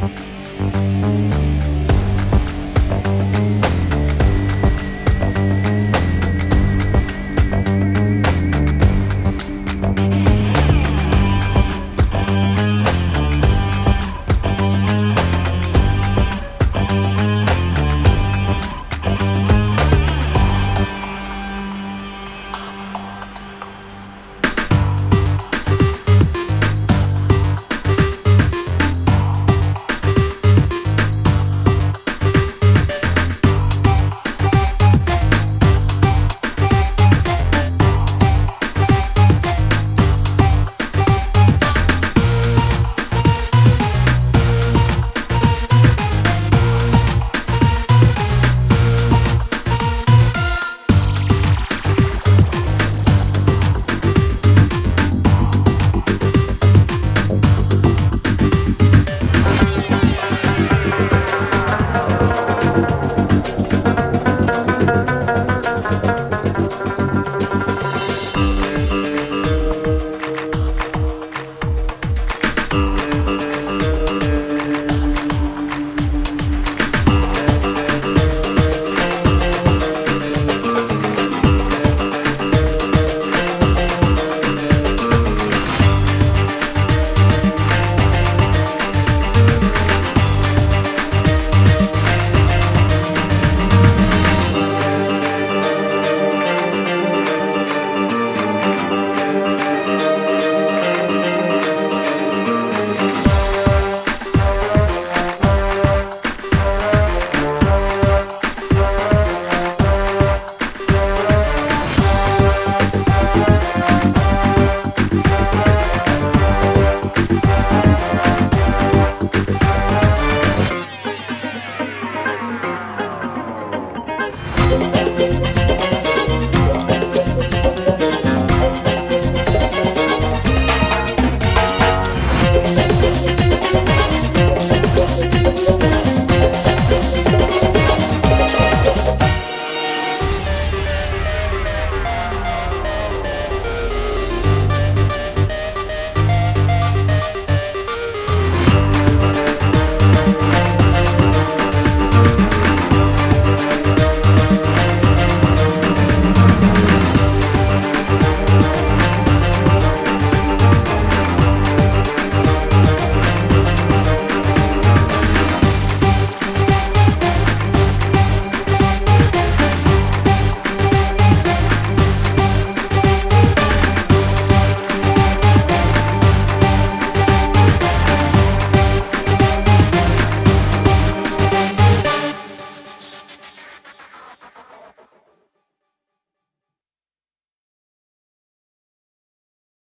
Musik